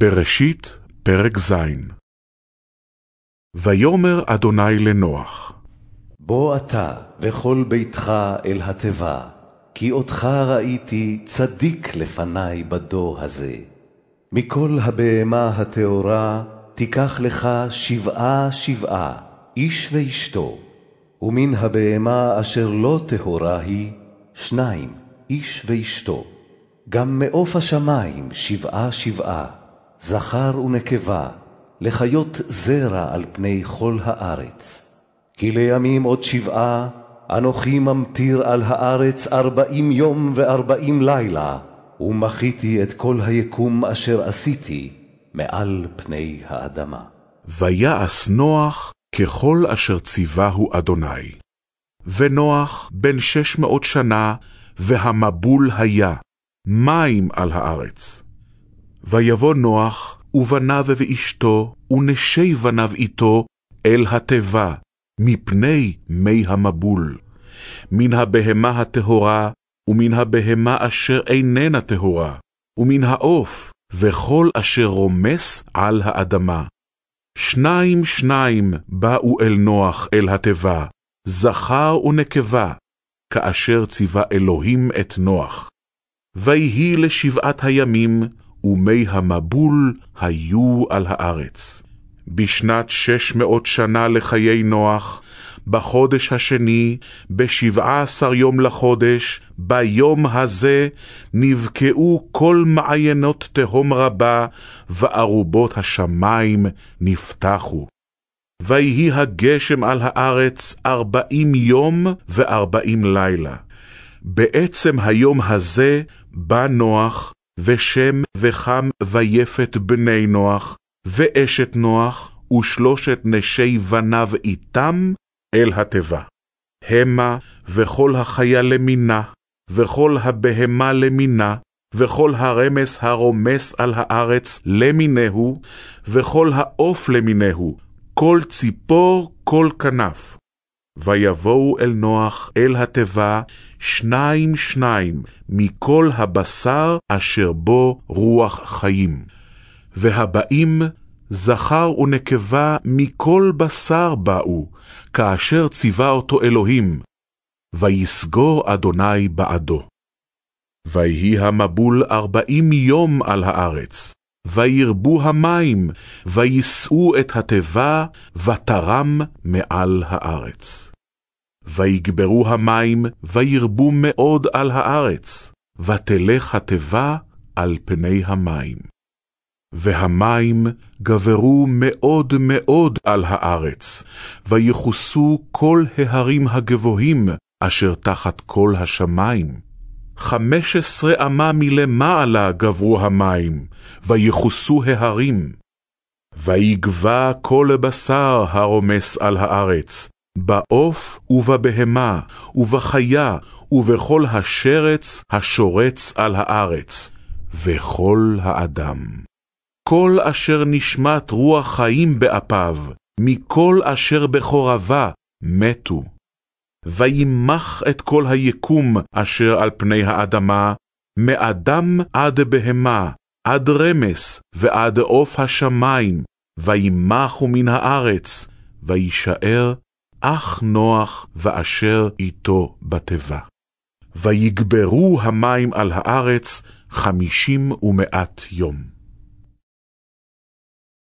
בראשית, פרק ז' ויאמר אדוני לנוח, בוא אתה וכל ביתך אל התיבה, כי אותך ראיתי צדיק לפני בדור הזה. מכל הבהמה הטהורה תיקח לך שבעה שבעה, איש ואשתו, ומן הבהמה אשר לא טהורה היא, שניים, איש ואשתו. גם מעוף השמים שבעה שבעה, זכר ונקבה, לחיות זרע על פני כל הארץ. כי לימים עוד שבעה, אנוכי ממטיר על הארץ ארבעים יום וארבעים לילה, ומחיתי את כל היקום אשר עשיתי מעל פני האדמה. ויעש נוח ככל אשר ציווהו אדוני. ונוח בן שש מאות שנה, והמבול היה, מים על הארץ. ויבוא נוח, ובניו ואשתו, ונשי בניו איתו, אל התיבה, מפני מי המבול, מן הבהמה הטהורה, ומן הבהמה אשר איננה טהורה, ומן העוף, וכל אשר רומס על האדמה. שניים שניים באו אל נוח אל התיבה, זכר ונקבה, כאשר ציווה אלוהים את נוח. ויהי לשבעת הימים, ומי המבול היו על הארץ. בשנת שש מאות שנה לחיי נוח, בחודש השני, בשבעה עשר יום לחודש, ביום הזה נבקעו כל מעיינות תהום רבה, וארובות השמיים נפתחו. ויהי הגשם על הארץ ארבעים יום וארבעים לילה. בעצם היום הזה בא נוח, ושם וחם ויפת בני נוח, ואשת נוח, ושלושת נשי בניו איתם אל התיבה. המה וכל החיה למינה, וכל הבהמה למינה, וכל הרמס הרומס על הארץ למינהו, וכל העוף למינהו, כל ציפור, כל כנף. ויבואו אל נוח אל התיבה שניים שניים מכל הבשר אשר בו רוח חיים. והבאים זכר ונקבה מכל בשר באו, כאשר ציווה אותו אלוהים, ויסגור אדוני בעדו. ויהי המבול ארבעים יום על הארץ, וירבו המים, ויישאו את התיבה, ותרם מעל הארץ. ויגברו המים, וירבו מאוד על הארץ, ותלך התיבה על פני המים. והמים גברו מאוד מאוד על הארץ, ויחוסו כל ההרים הגבוהים אשר תחת כל השמיים. חמש עשרה אמה מלמעלה גברו המים, ויחוסו ההרים. ויגבה כל בשר הרומס על הארץ, בעוף ובבהמה, ובחיה, ובכל השרץ השורץ על הארץ, וכל האדם. כל אשר נשמת רוח חיים באפיו, מכל אשר בחורבה, מתו. וימח את כל היקום אשר על פני האדמה, מאדם עד בהמה, עד רמס ועד עוף השמיים, וימחו מן הארץ, וישאר אך נוח ואשר איתו בתיבה. ויגברו המים על הארץ חמישים ומאת יום.